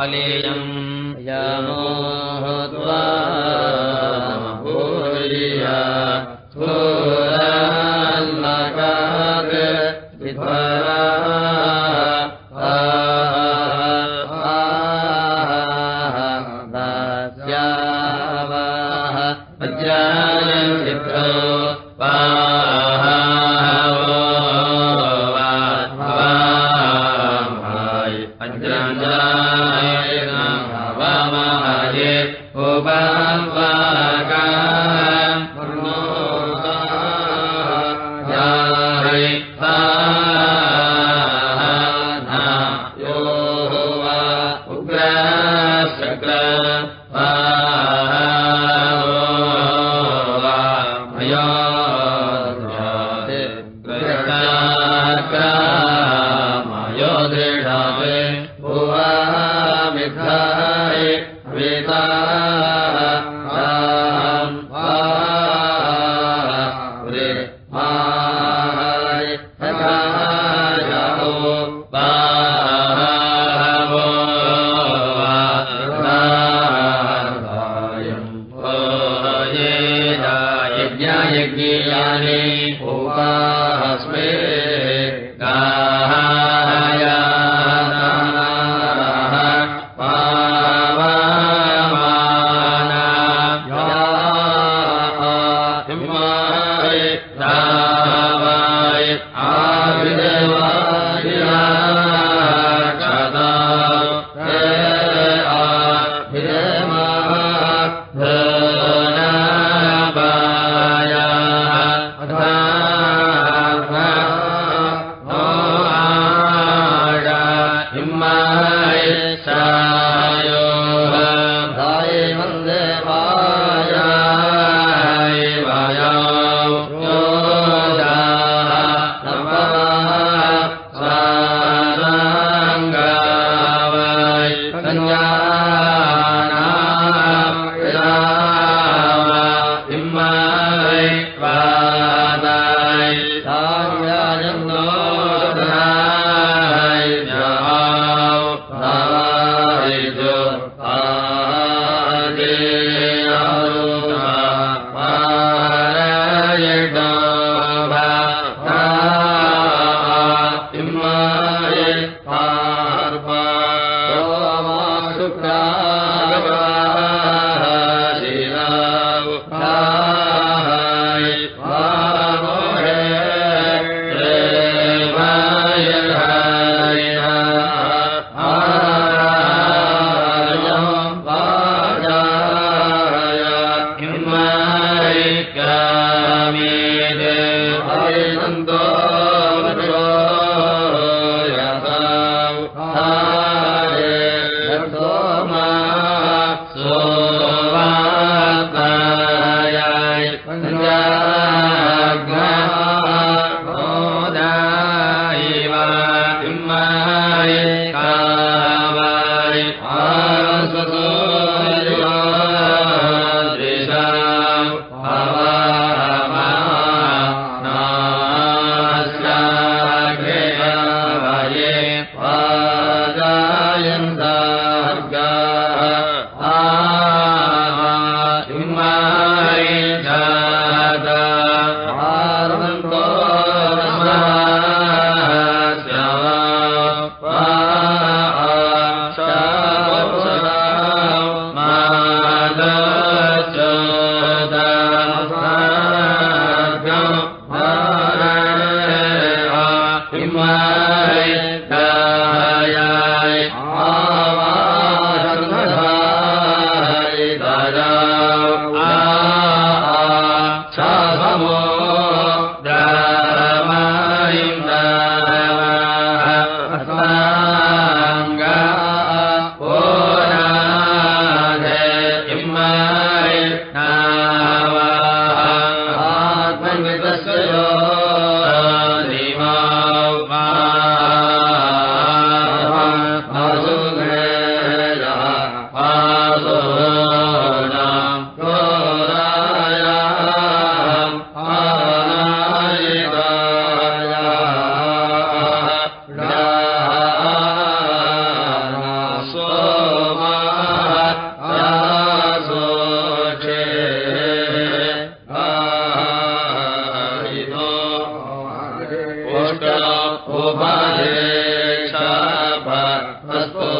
अलेयम् यमोहत्वा भूरिया भजे शा हस्तो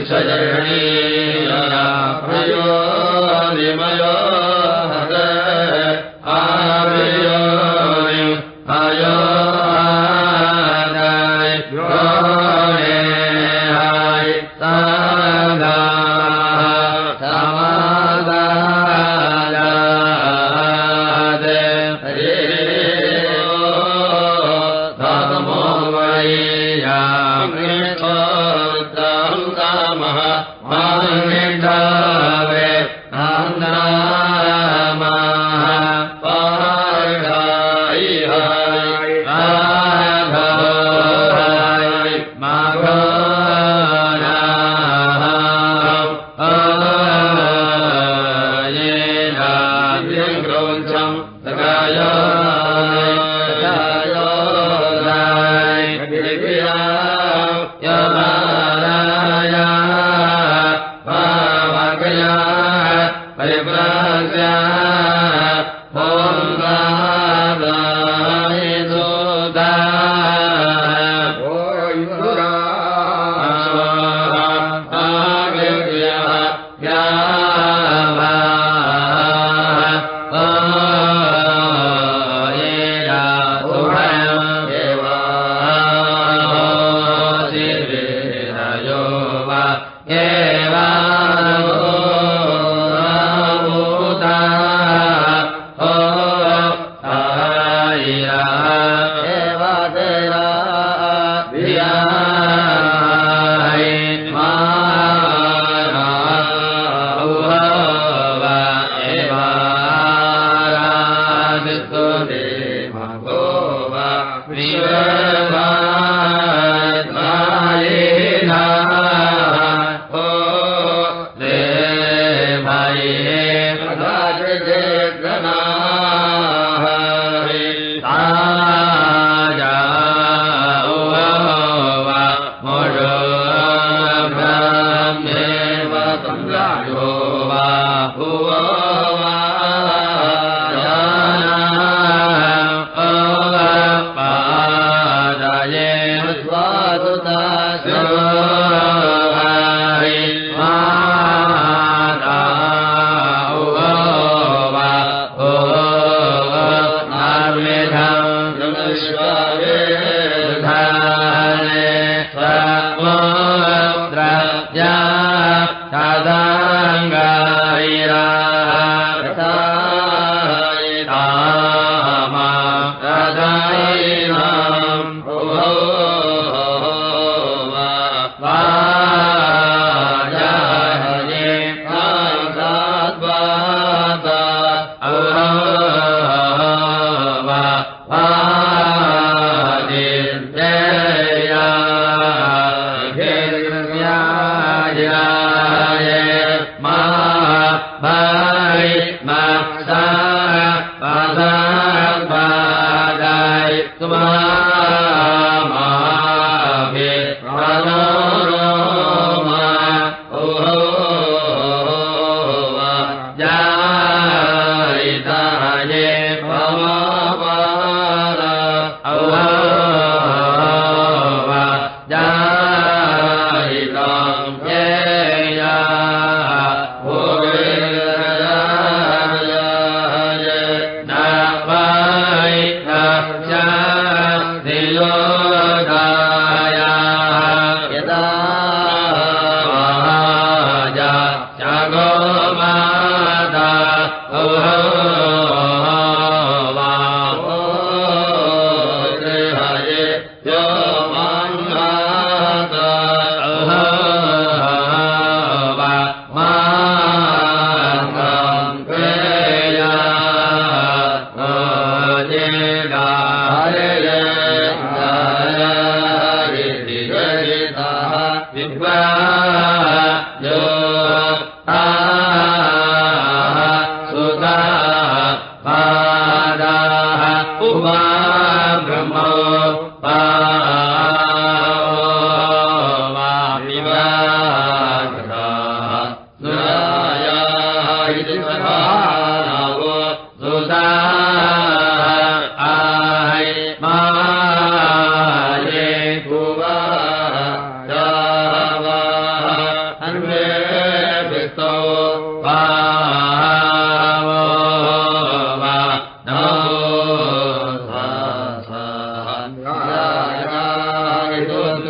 विश्वजरणी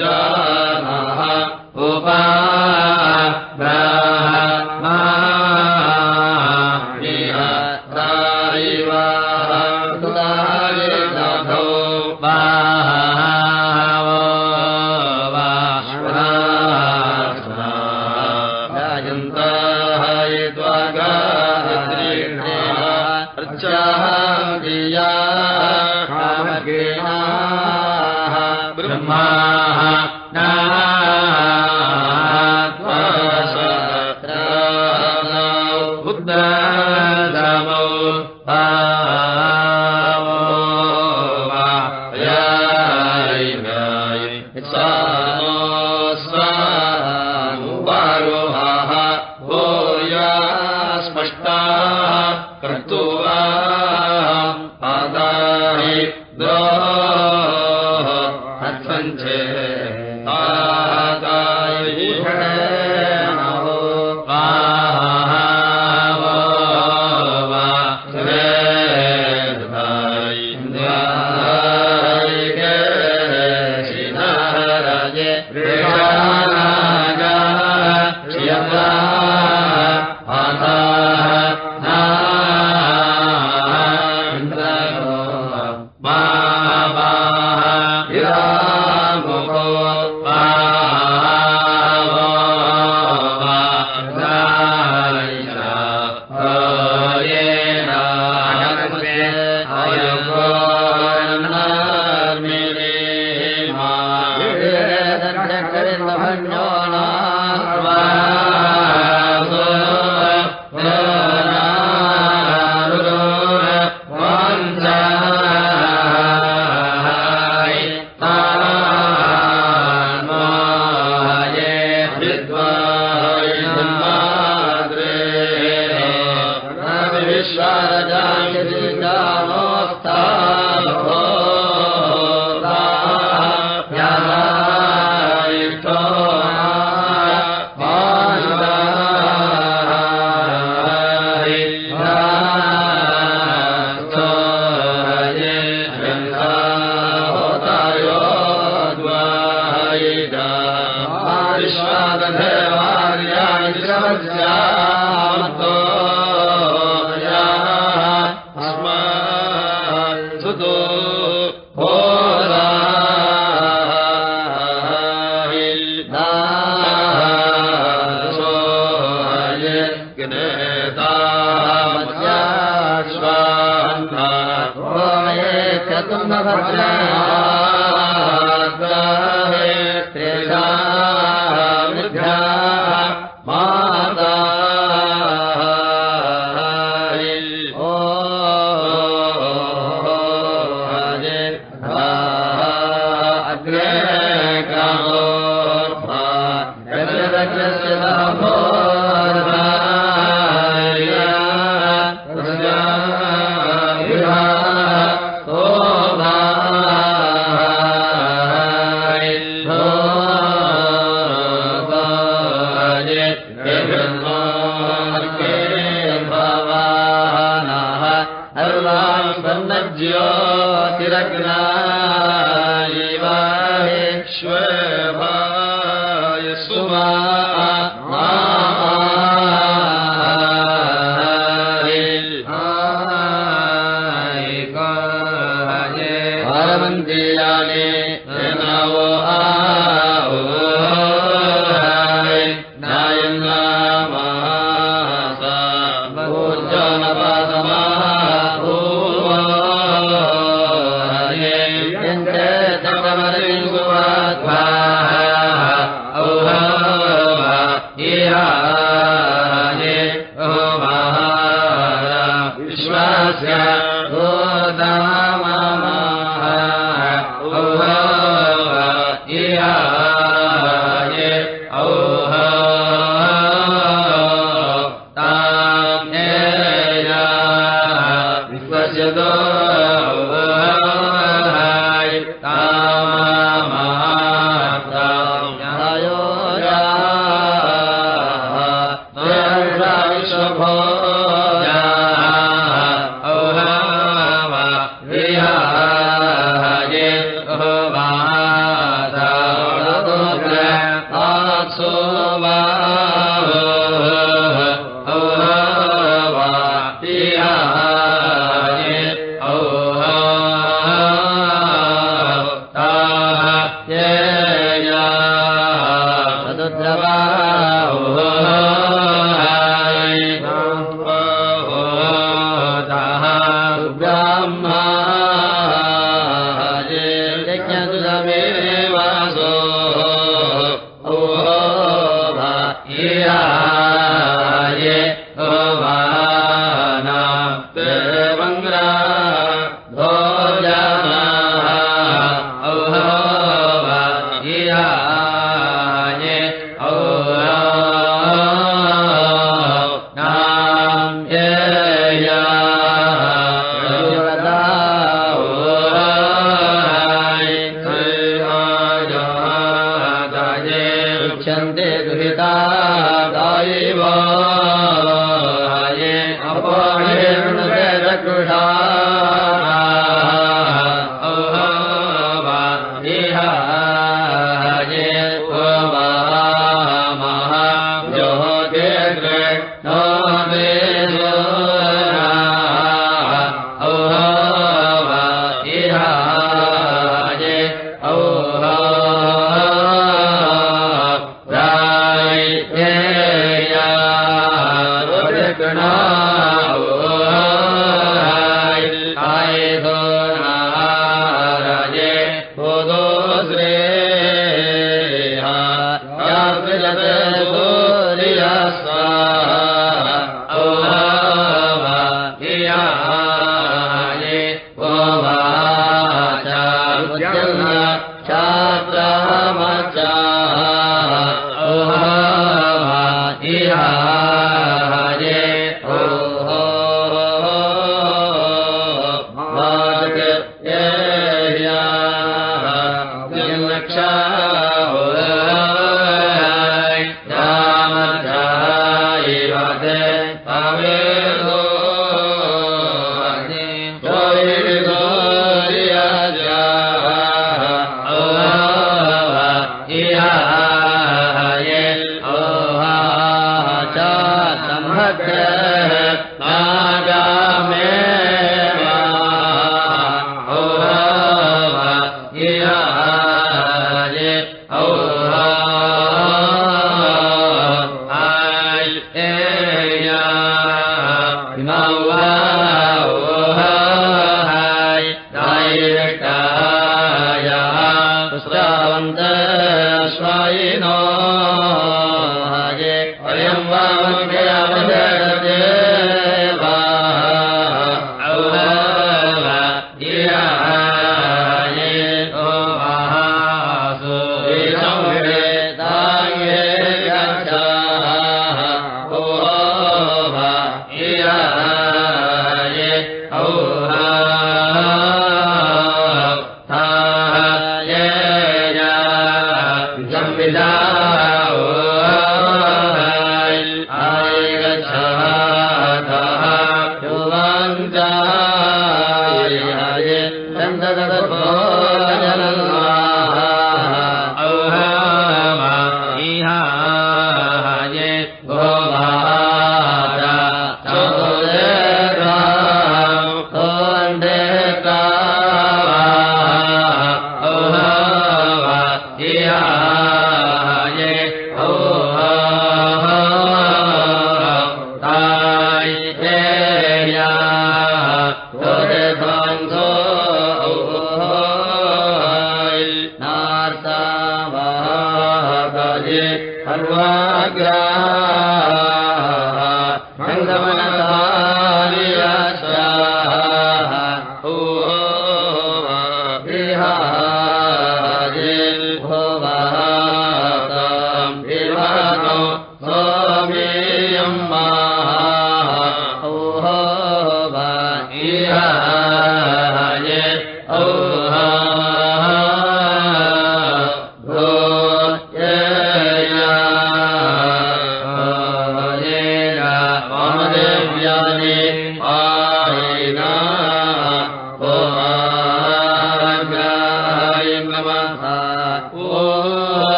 जा देव ओ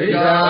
श्रीरा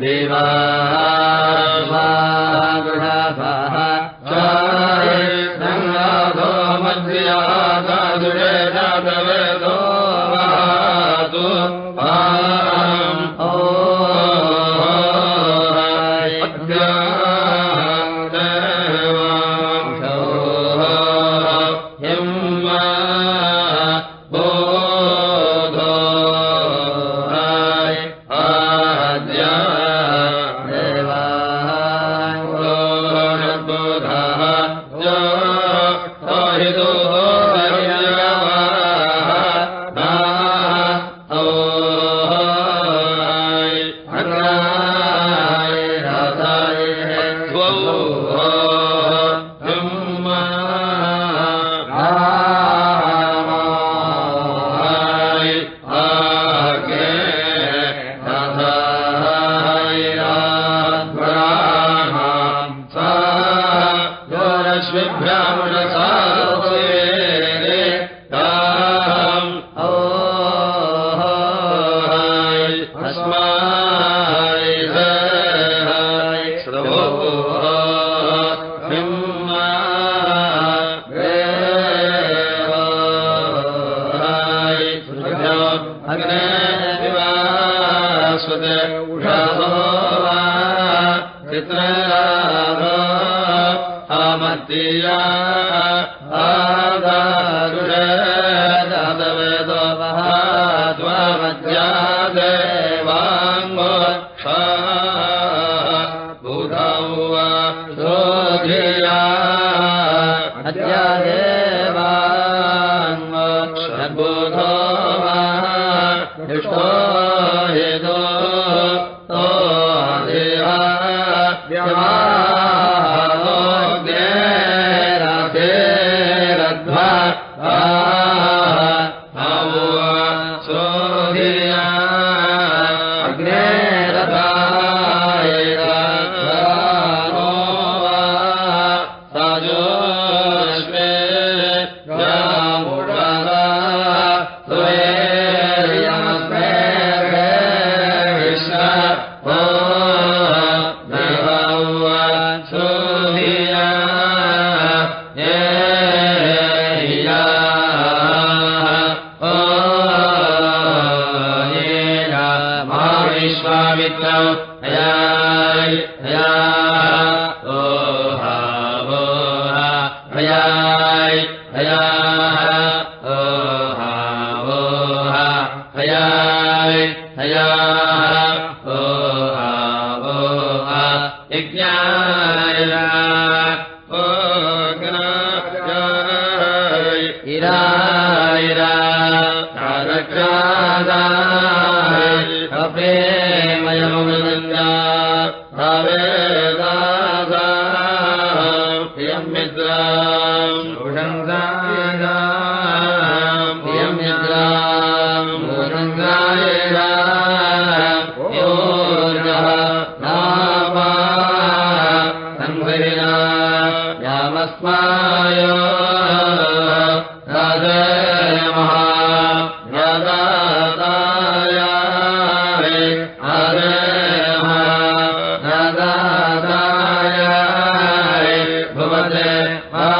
देवा हया Maaf.